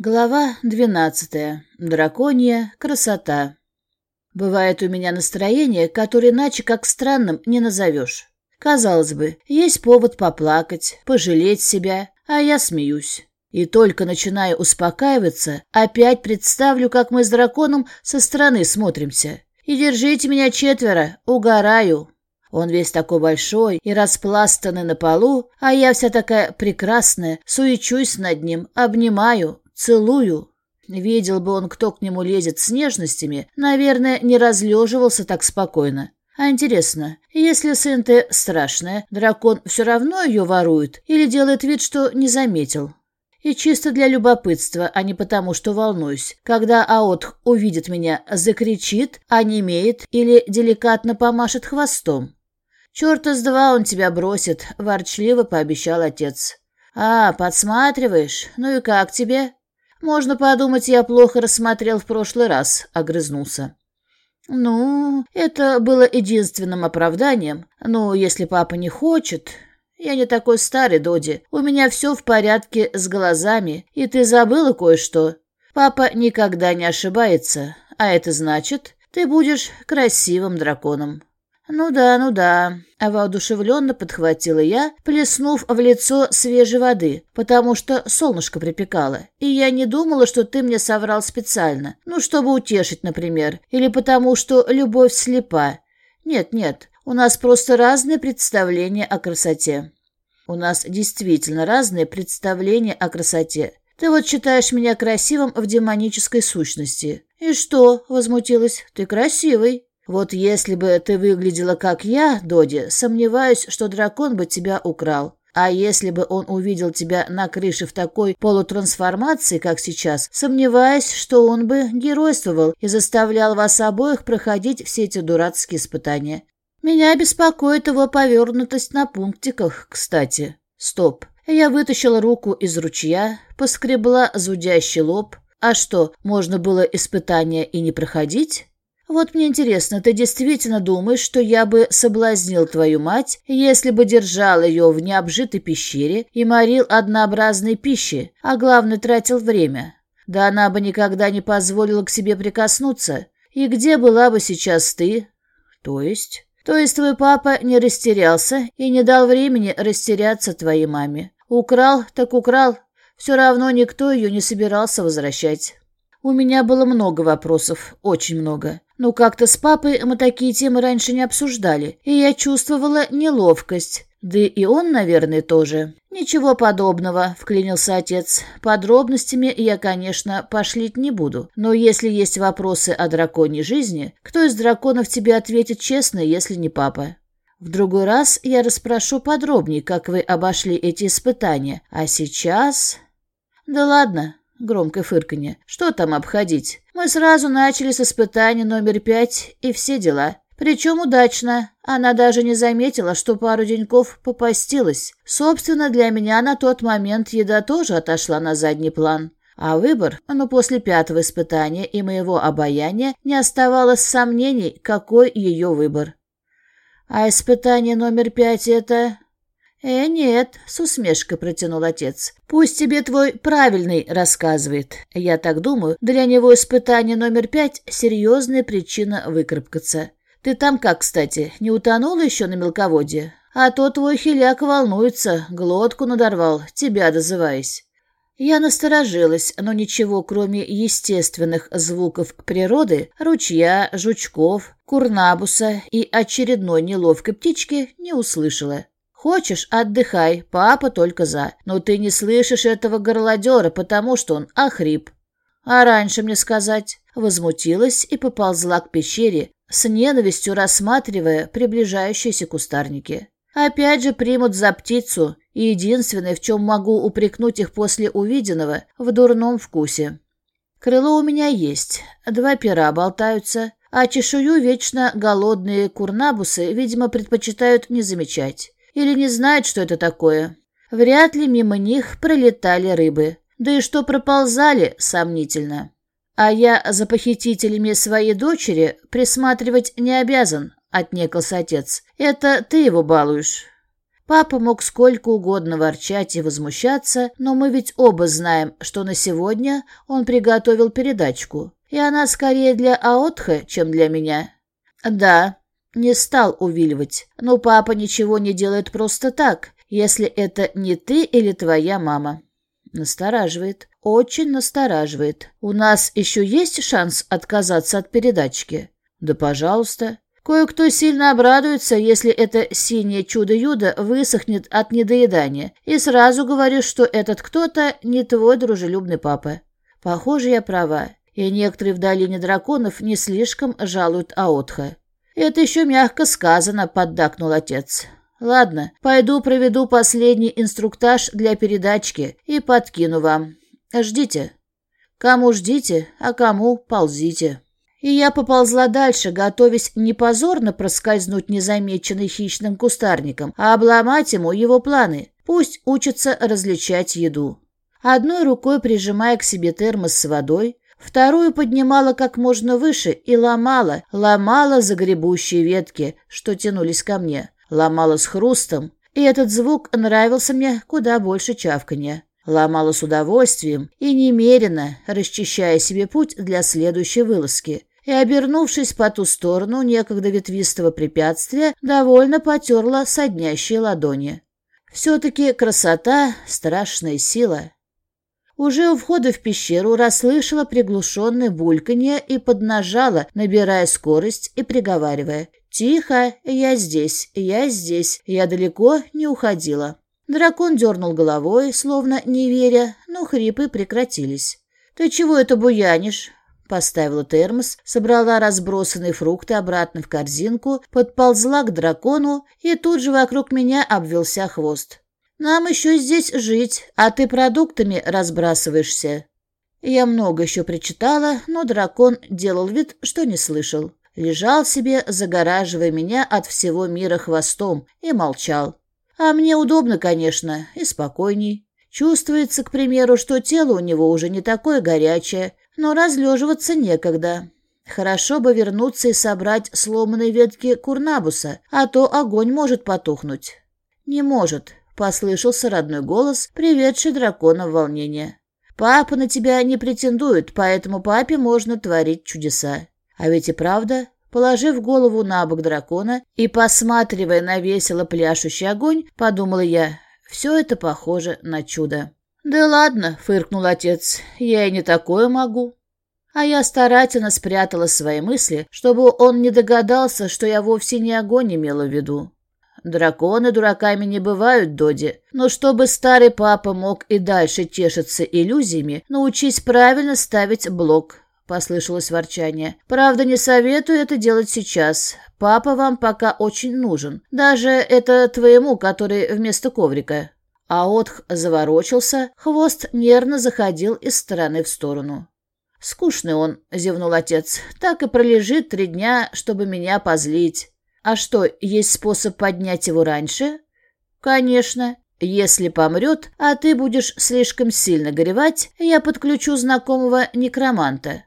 Глава двенадцатая. Драконья красота. Бывает у меня настроение, которое иначе как странным не назовешь. Казалось бы, есть повод поплакать, пожалеть себя, а я смеюсь. И только начинаю успокаиваться, опять представлю, как мы с драконом со стороны смотримся. И держите меня четверо, угораю. Он весь такой большой и распластанный на полу, а я вся такая прекрасная, суечусь над ним, обнимаю, Целую. Видел бы он, кто к нему лезет с нежностями, наверное, не разлеживался так спокойно. А интересно, если сын ты страшная, дракон все равно ее ворует или делает вид, что не заметил? И чисто для любопытства, а не потому, что волнуюсь. Когда Аот увидит меня, закричит, онемеет или деликатно помашет хвостом. «Черта с два он тебя бросит», — ворчливо пообещал отец. «А, подсматриваешь? Ну и как тебе?» «Можно подумать, я плохо рассмотрел в прошлый раз», — огрызнулся. «Ну, это было единственным оправданием. Но если папа не хочет...» «Я не такой старый, Доди. У меня все в порядке с глазами, и ты забыла кое-что. Папа никогда не ошибается, а это значит, ты будешь красивым драконом». «Ну да, ну да», — воодушевленно подхватила я, плеснув в лицо свежей воды, потому что солнышко припекало, и я не думала, что ты мне соврал специально, ну, чтобы утешить, например, или потому что любовь слепа. Нет, нет, у нас просто разные представления о красоте. У нас действительно разные представления о красоте. Ты вот считаешь меня красивым в демонической сущности. И что, возмутилась, ты красивый. Вот если бы ты выглядела как я, Доди, сомневаюсь, что дракон бы тебя украл. А если бы он увидел тебя на крыше в такой полутрансформации, как сейчас, сомневаюсь, что он бы геройствовал и заставлял вас обоих проходить все эти дурацкие испытания. Меня беспокоит его повернутость на пунктиках, кстати. Стоп. Я вытащила руку из ручья, поскребла зудящий лоб. А что, можно было испытания и не проходить? «Вот мне интересно, ты действительно думаешь, что я бы соблазнил твою мать, если бы держал ее в необжитой пещере и морил однообразной пищи, а главное тратил время? Да она бы никогда не позволила к себе прикоснуться. И где была бы сейчас ты?» «То есть?» «То есть твой папа не растерялся и не дал времени растеряться твоей маме. Украл, так украл. Все равно никто ее не собирался возвращать». У меня было много вопросов, очень много. Но как-то с папой мы такие темы раньше не обсуждали, и я чувствовала неловкость. Да и он, наверное, тоже. «Ничего подобного», — вклинился отец. «Подробностями я, конечно, пошлить не буду. Но если есть вопросы о драконьей жизни, кто из драконов тебе ответит честно, если не папа?» В другой раз я расспрошу подробнее, как вы обошли эти испытания. А сейчас... Да ладно, Громкое фырканье. «Что там обходить? Мы сразу начали с испытания номер пять и все дела. Причем удачно. Она даже не заметила, что пару деньков попастилась. Собственно, для меня на тот момент еда тоже отошла на задний план. А выбор, ну, после пятого испытания и моего обаяния, не оставалось сомнений, какой ее выбор. А испытание номер пять — это... «Э, нет», — с усмешкой протянул отец. «Пусть тебе твой правильный рассказывает. Я так думаю, для него испытание номер пять — серьезная причина выкарабкаться. Ты там как, кстати, не утонула еще на мелководье? А то твой хиляк волнуется, глотку надорвал, тебя дозываясь». Я насторожилась, но ничего, кроме естественных звуков природы, ручья, жучков, курнабуса и очередной неловкой птички, не услышала. Хочешь — отдыхай, папа только за. Но ты не слышишь этого горлодера, потому что он охрип. А раньше мне сказать. Возмутилась и поползла к пещере, с ненавистью рассматривая приближающиеся кустарники. Опять же примут за птицу, и единственное, в чем могу упрекнуть их после увиденного, в дурном вкусе. Крыло у меня есть, два пера болтаются, а чешую вечно голодные курнабусы, видимо, предпочитают не замечать. Или не знают, что это такое. Вряд ли мимо них пролетали рыбы. Да и что проползали, сомнительно. А я за похитителями своей дочери присматривать не обязан, отнекался отец. Это ты его балуешь. Папа мог сколько угодно ворчать и возмущаться, но мы ведь оба знаем, что на сегодня он приготовил передачку, и она скорее для Аотха, чем для меня. Да, не стал увиливать, но папа ничего не делает просто так, если это не ты или твоя мама. Настораживает, очень настораживает. У нас еще есть шанс отказаться от передачки? Да, пожалуйста. Кое-кто сильно обрадуется, если это синее чудо-юдо высохнет от недоедания, и сразу говорю, что этот кто-то не твой дружелюбный папа. Похоже, я права, и некоторые в долине драконов не слишком жалуют Аотха. Это еще мягко сказано, поддакнул отец. Ладно, пойду проведу последний инструктаж для передачки и подкину вам. Ждите. Кому ждите, а кому ползите. И я поползла дальше, готовясь не позорно проскользнуть незамеченной хищным кустарником, а обломать ему его планы. Пусть учится различать еду. Одной рукой прижимая к себе термос с водой, вторую поднимала как можно выше и ломала, ломала загребущие ветки, что тянулись ко мне, ломала с хрустом, и этот звук нравился мне куда больше чавканья. Ломала с удовольствием и немерено, расчищая себе путь для следующей вылазки и, обернувшись по ту сторону некогда ветвистого препятствия, довольно потерла соднящие ладони. Все-таки красота — страшная сила. Уже у входа в пещеру расслышала приглушенное бульканье и поднажала, набирая скорость и приговаривая. «Тихо, я здесь, я здесь, я далеко не уходила». Дракон дернул головой, словно не веря, но хрипы прекратились. «Ты чего это буянишь? Поставила термос, собрала разбросанные фрукты обратно в корзинку, подползла к дракону, и тут же вокруг меня обвелся хвост. «Нам еще здесь жить, а ты продуктами разбрасываешься». Я много еще прочитала, но дракон делал вид, что не слышал. Лежал себе, загораживая меня от всего мира хвостом, и молчал. А мне удобно, конечно, и спокойней. Чувствуется, к примеру, что тело у него уже не такое горячее, но разлеживаться некогда. Хорошо бы вернуться и собрать сломанные ветки курнабуса, а то огонь может потухнуть. Не может, послышался родной голос, приведший дракона в волнение. Папа на тебя не претендует, поэтому папе можно творить чудеса. А ведь и правда, положив голову на бок дракона и посматривая на весело пляшущий огонь, подумала я, все это похоже на чудо. «Да ладно», — фыркнул отец, — «я и не такое могу». А я старательно спрятала свои мысли, чтобы он не догадался, что я вовсе не огонь имела в виду. Драконы дураками не бывают, Доди, но чтобы старый папа мог и дальше тешиться иллюзиями, научись правильно ставить блок, — послышалось ворчание. «Правда, не советую это делать сейчас. Папа вам пока очень нужен. Даже это твоему, который вместо коврика». А отх заворочился, хвост нервно заходил из стороны в сторону. «Скучный он», — зевнул отец, — «так и пролежит три дня, чтобы меня позлить». «А что, есть способ поднять его раньше?» «Конечно. Если помрет, а ты будешь слишком сильно горевать, я подключу знакомого некроманта.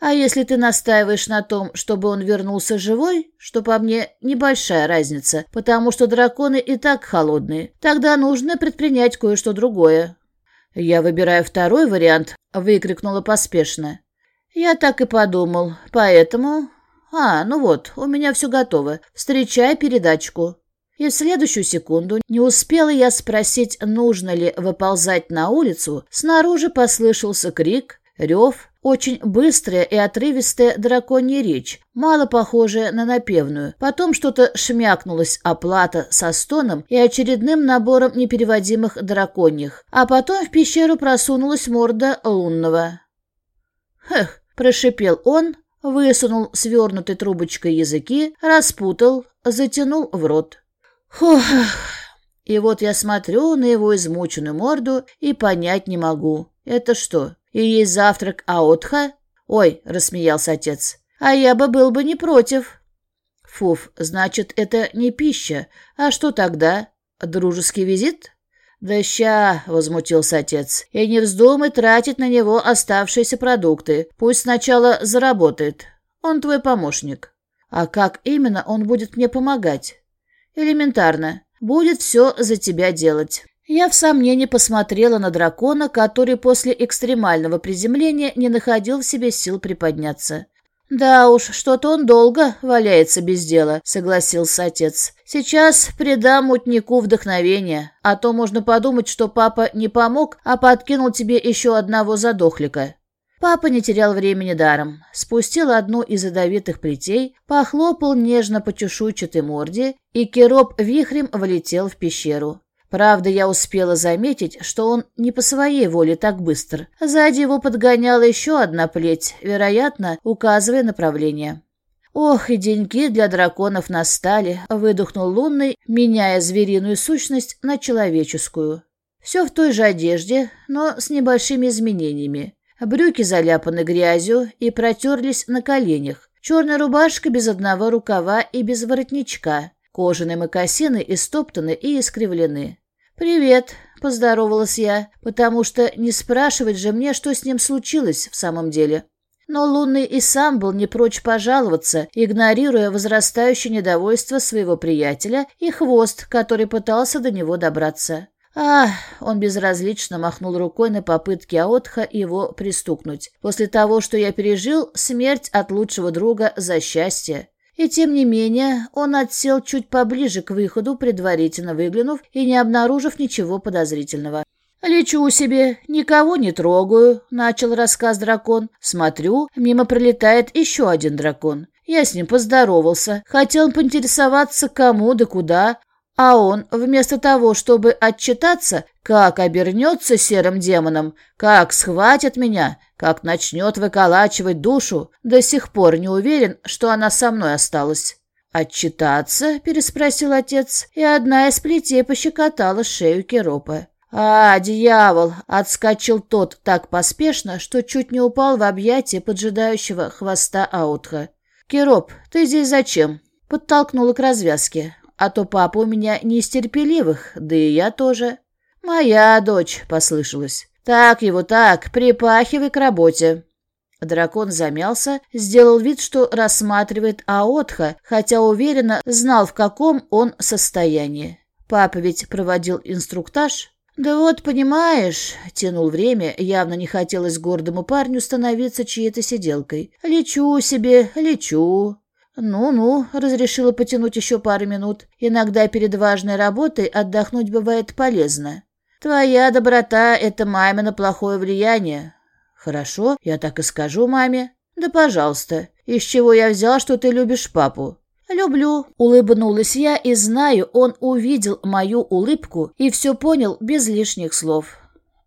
А если ты настаиваешь на том, чтобы он вернулся живой, что по мне небольшая разница, потому что драконы и так холодные, тогда нужно предпринять кое-что другое. Я выбираю второй вариант, выкрикнула поспешно. Я так и подумал, поэтому... А, ну вот, у меня все готово. Встречай передачку. И в следующую секунду не успела я спросить, нужно ли выползать на улицу, снаружи послышался крик, рев, очень быстрая и отрывистая драконья речь, мало похожая на напевную. Потом что-то шмякнулось оплата со стоном и очередным набором непереводимых драконьих. А потом в пещеру просунулась морда лунного. «Хех!» — прошипел он, высунул свернутой трубочкой языки, распутал, затянул в рот. «Фух!» И вот я смотрю на его измученную морду и понять не могу. Это что, и есть завтрак Аотха? Ой, рассмеялся отец. А я бы был бы не против. Фуф, значит, это не пища. А что тогда? Дружеский визит? Да ща, возмутился отец. И не вздумай тратить на него оставшиеся продукты. Пусть сначала заработает. Он твой помощник. А как именно он будет мне помогать? Элементарно. будет все за тебя делать. Я в сомнении посмотрела на дракона, который после экстремального приземления не находил в себе сил приподняться. «Да уж, что-то он долго валяется без дела», — согласился отец. «Сейчас придам мутнику вдохновение, а то можно подумать, что папа не помог, а подкинул тебе еще одного задохлика». Папа не терял времени даром. Спустил одну из ядовитых плетей, похлопал нежно по чешуйчатой морде, и Кероп вихрем влетел в пещеру. Правда, я успела заметить, что он не по своей воле так быстр. Сзади его подгоняла еще одна плеть, вероятно, указывая направление. «Ох, и деньги для драконов настали», — выдохнул лунный, меняя звериную сущность на человеческую. Все в той же одежде, но с небольшими изменениями. Брюки заляпаны грязью и протерлись на коленях. Черная рубашка без одного рукава и без воротничка. Кожаные мокасины истоптаны и искривлены. «Привет», — поздоровалась я, потому что не спрашивать же мне, что с ним случилось в самом деле. Но Лунный и сам был не прочь пожаловаться, игнорируя возрастающее недовольство своего приятеля и хвост, который пытался до него добраться. «А!» — он безразлично махнул рукой на попытки Аотха его пристукнуть. «После того, что я пережил, смерть от лучшего друга за счастье. И тем не менее он отсел чуть поближе к выходу, предварительно выглянув и не обнаружив ничего подозрительного. «Лечу себе, никого не трогаю», — начал рассказ дракон. «Смотрю, мимо пролетает еще один дракон. Я с ним поздоровался, хотел поинтересоваться, кому да куда, а он, вместо того, чтобы отчитаться, как обернется серым демоном, как схватит меня, как начнет выколачивать душу, до сих пор не уверен, что она со мной осталась. «Отчитаться?» — переспросил отец, и одна из плетей пощекотала шею Керопа. «А, дьявол!» — отскочил тот так поспешно, что чуть не упал в объятия поджидающего хвоста Аутха. «Кероп, ты здесь зачем?» — подтолкнула к развязке а то папа у меня не из терпеливых, да и я тоже. Моя дочь, послышалось. Так его так, припахивай к работе. Дракон замялся, сделал вид, что рассматривает Аотха, хотя уверенно знал, в каком он состоянии. Папа ведь проводил инструктаж. «Да вот, понимаешь», — тянул время, явно не хотелось гордому парню становиться чьей-то сиделкой. «Лечу себе, лечу. «Ну-ну», — разрешила потянуть еще пару минут. «Иногда перед важной работой отдохнуть бывает полезно. Твоя доброта — это мамино плохое влияние». «Хорошо, я так и скажу маме». «Да пожалуйста. Из чего я взял, что ты любишь папу?» «Люблю», — улыбнулась я и знаю, он увидел мою улыбку и все понял без лишних слов.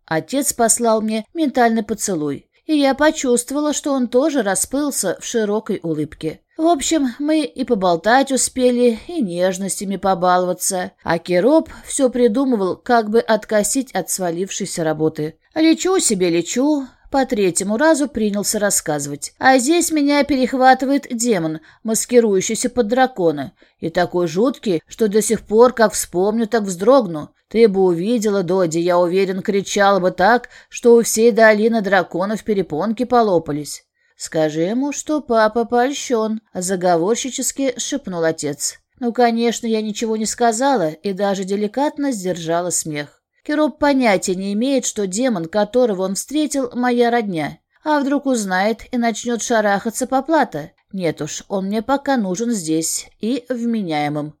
Отец послал мне ментальный поцелуй, и я почувствовала, что он тоже расплылся в широкой улыбке. В общем, мы и поболтать успели, и нежностями побаловаться, а Кероп все придумывал, как бы откосить от свалившейся работы. «Лечу себе, лечу», по третьему разу принялся рассказывать. А здесь меня перехватывает демон, маскирующийся под дракона, и такой жуткий, что до сих пор, как вспомню, так вздрогну. Ты бы увидела, Доди, я уверен, кричала бы так, что у всей долины драконов перепонки полопались. «Скажи ему, что папа польщен», — заговорщически шепнул отец. Ну, конечно, я ничего не сказала и даже деликатно сдержала смех. Кероп понятия не имеет, что демон, которого он встретил, моя родня. А вдруг узнает и начнет шарахаться по плата? Нет уж, он мне пока нужен здесь и вменяемым.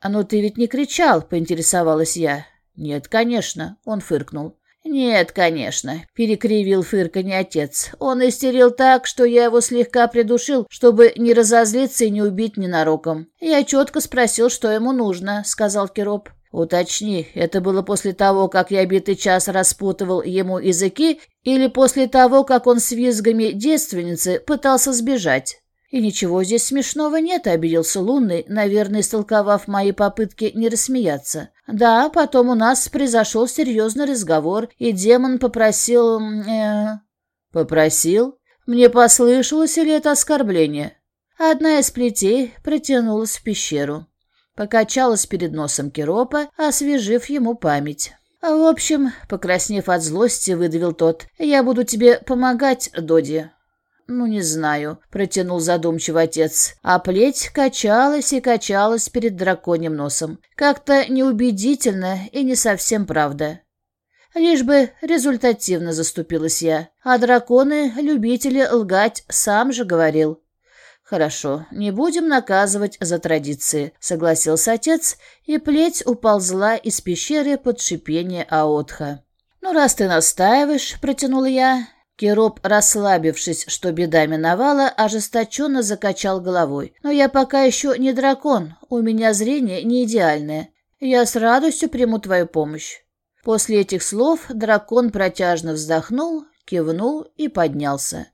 «А ну ты ведь не кричал?» — поинтересовалась я. «Нет, конечно», — он фыркнул. «Нет, конечно», — перекривил фырканье отец. «Он истерил так, что я его слегка придушил, чтобы не разозлиться и не убить ненароком. Я четко спросил, что ему нужно», — сказал Кироп. «Уточни, это было после того, как я битый час распутывал ему языки, или после того, как он с визгами девственницы пытался сбежать?» «И ничего здесь смешного нет», — обиделся Лунный, наверное, истолковав мои попытки не рассмеяться. «Да, потом у нас произошел серьезный разговор, и демон попросил...» э... «Попросил? Мне послышалось или это оскорбление?» Одна из плетей протянулась в пещеру. Покачалась перед носом Керопа, освежив ему память. «В общем, покраснев от злости, выдавил тот, «Я буду тебе помогать, Доди». «Ну, не знаю», — протянул задумчиво отец. А плеть качалась и качалась перед драконьим носом. Как-то неубедительно и не совсем правда. Лишь бы результативно заступилась я. А драконы — любители лгать, сам же говорил. «Хорошо, не будем наказывать за традиции», — согласился отец, и плеть уползла из пещеры под шипение Аотха. «Ну, раз ты настаиваешь», — протянула я. Кироп, расслабившись, что беда миновала, ожесточенно закачал головой. «Но я пока еще не дракон, у меня зрение не идеальное. Я с радостью приму твою помощь». После этих слов дракон протяжно вздохнул, кивнул и поднялся.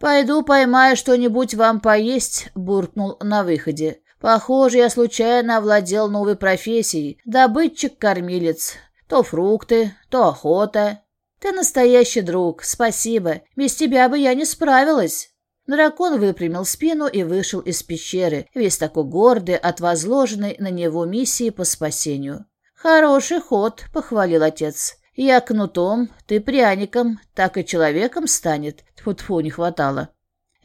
«Пойду поймаю что-нибудь вам поесть», — буркнул на выходе. «Похоже, я случайно овладел новой профессией — добытчик-кормилец. То фрукты, то охота. Ты настоящий друг, спасибо. Без тебя бы я не справилась». Дракон выпрямил спину и вышел из пещеры, весь такой гордый от возложенной на него миссии по спасению. «Хороший ход», — похвалил отец. Я кнутом, ты пряником, так и человеком станет. Тьфу-тьфу, не хватало.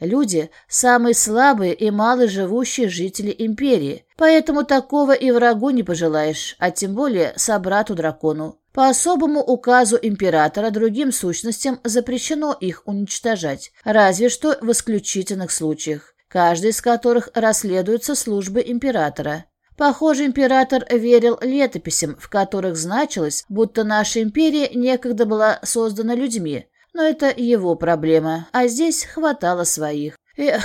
Люди – самые слабые и малojивущие жители империи, поэтому такого и врагу не пожелаешь, а тем более собрату-дракону. По особому указу императора другим сущностям запрещено их уничтожать, разве что в исключительных случаях, каждый из которых расследуется службы императора. Похоже, император верил летописям, в которых значилось, будто наша империя некогда была создана людьми. Но это его проблема, а здесь хватало своих. Эх,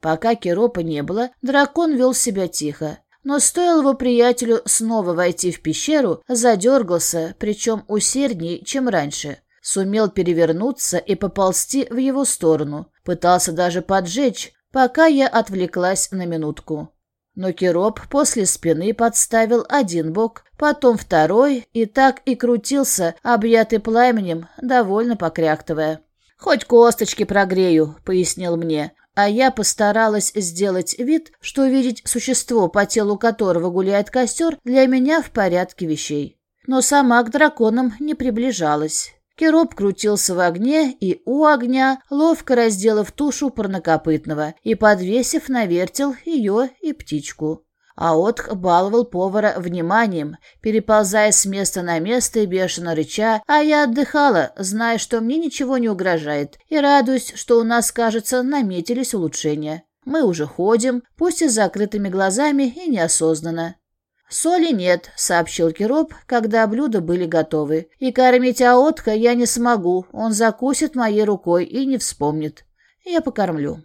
пока Керопа не было, дракон вел себя тихо. Но стоило его приятелю снова войти в пещеру, задергался, причем усерднее, чем раньше. Сумел перевернуться и поползти в его сторону. Пытался даже поджечь, пока я отвлеклась на минутку. Но Кироп после спины подставил один бок, потом второй, и так и крутился, объятый пламенем, довольно покряктывая. «Хоть косточки прогрею», — пояснил мне, а я постаралась сделать вид, что видеть существо, по телу которого гуляет костер, для меня в порядке вещей. Но сама к драконам не приближалась. Кероп крутился в огне и у огня, ловко разделав тушу парнокопытного и подвесив на вертел ее и птичку. А Отх баловал повара вниманием, переползая с места на место и бешено рыча, а я отдыхала, зная, что мне ничего не угрожает, и радуюсь, что у нас, кажется, наметились улучшения. Мы уже ходим, пусть и с закрытыми глазами и неосознанно. «Соли нет», — сообщил Кироп, когда блюда были готовы. «И кормить Аотка я не смогу, он закусит моей рукой и не вспомнит. Я покормлю».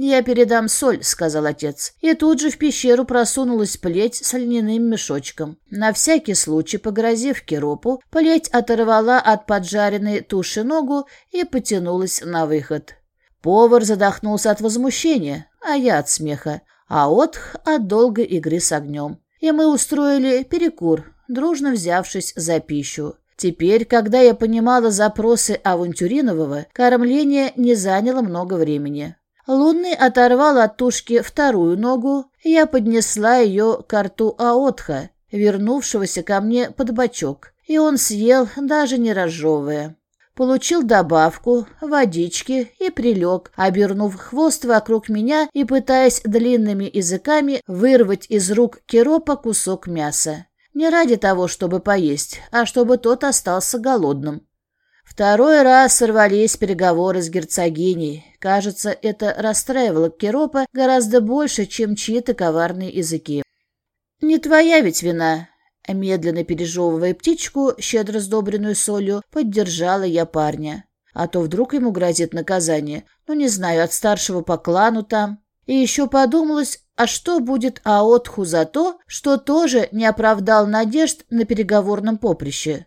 «Я передам соль», — сказал отец. И тут же в пещеру просунулась плеть с льняным мешочком. На всякий случай, погрозив Киропу, плеть оторвала от поджаренной туши ногу и потянулась на выход. Повар задохнулся от возмущения, а я от смеха, а Отх от долгой игры с огнем и мы устроили перекур, дружно взявшись за пищу. Теперь, когда я понимала запросы Авантюринового, кормление не заняло много времени. Лунный оторвал от тушки вторую ногу, я поднесла ее к рту Аотха, вернувшегося ко мне под бочок, и он съел, даже не разжевывая. Получил добавку, водички и прилег, обернув хвост вокруг меня и пытаясь длинными языками вырвать из рук Керопа кусок мяса. Не ради того, чтобы поесть, а чтобы тот остался голодным. Второй раз сорвались переговоры с герцогиней. Кажется, это расстраивало Керопа гораздо больше, чем чьи-то коварные языки. «Не твоя ведь вина», Медленно пережевывая птичку, щедро сдобренную солью, поддержала я парня. А то вдруг ему грозит наказание. Ну, не знаю, от старшего по клану там. И еще подумалось, а что будет Аотху за то, что тоже не оправдал надежд на переговорном поприще?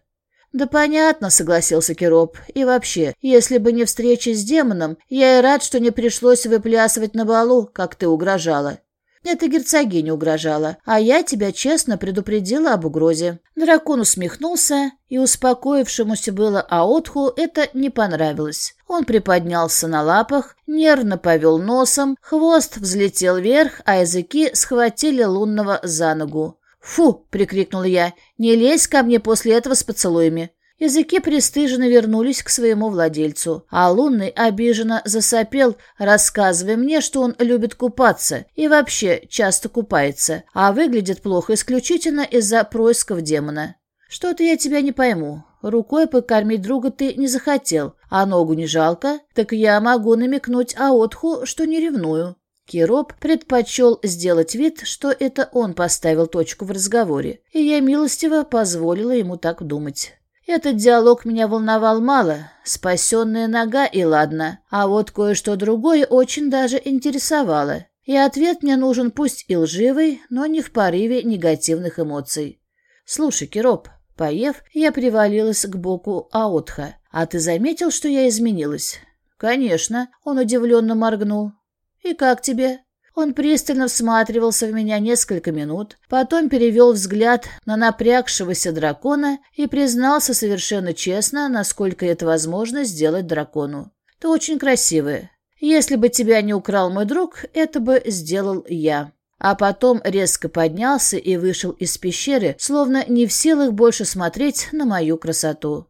«Да понятно», — согласился Кероп. «И вообще, если бы не встреча с демоном, я и рад, что не пришлось выплясывать на балу, как ты угрожала. Это герцогиня угрожала, а я тебя честно предупредила об угрозе». Дракон усмехнулся, и успокоившемуся было Аотху это не понравилось. Он приподнялся на лапах, нервно повел носом, хвост взлетел вверх, а языки схватили лунного за ногу. «Фу!» — прикрикнул я. «Не лезь ко мне после этого с поцелуями. Языки пристыженно вернулись к своему владельцу, а лунный обиженно засопел, рассказывая мне, что он любит купаться и вообще часто купается, а выглядит плохо исключительно из-за происков демона. Что-то я тебя не пойму. Рукой покормить друга ты не захотел, а ногу не жалко, так я могу намекнуть Аотху, что не ревную. Кироп предпочел сделать вид, что это он поставил точку в разговоре, и я милостиво позволила ему так думать. Этот диалог меня волновал мало, спасенная нога и ладно, а вот кое-что другое очень даже интересовало. И ответ мне нужен пусть и лживый, но не в порыве негативных эмоций. «Слушай, Кироп, поев, я привалилась к боку Аотха. А ты заметил, что я изменилась?» «Конечно», — он удивленно моргнул. «И как тебе?» Он пристально всматривался в меня несколько минут, потом перевел взгляд на напрягшегося дракона и признался совершенно честно, насколько это возможно сделать дракону. «Ты очень красивая. Если бы тебя не украл мой друг, это бы сделал я». А потом резко поднялся и вышел из пещеры, словно не в силах больше смотреть на мою красоту.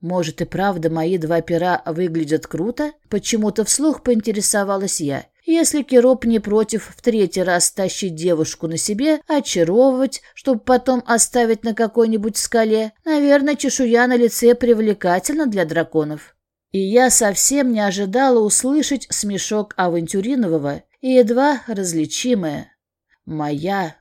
Может и правда мои два пера выглядят круто? Почему-то вслух поинтересовалась я. Если Кироп не против в третий раз тащить девушку на себе, очаровывать, чтобы потом оставить на какой-нибудь скале, наверное, чешуя на лице привлекательна для драконов. И я совсем не ожидала услышать смешок авантюринового и едва различимое. «Моя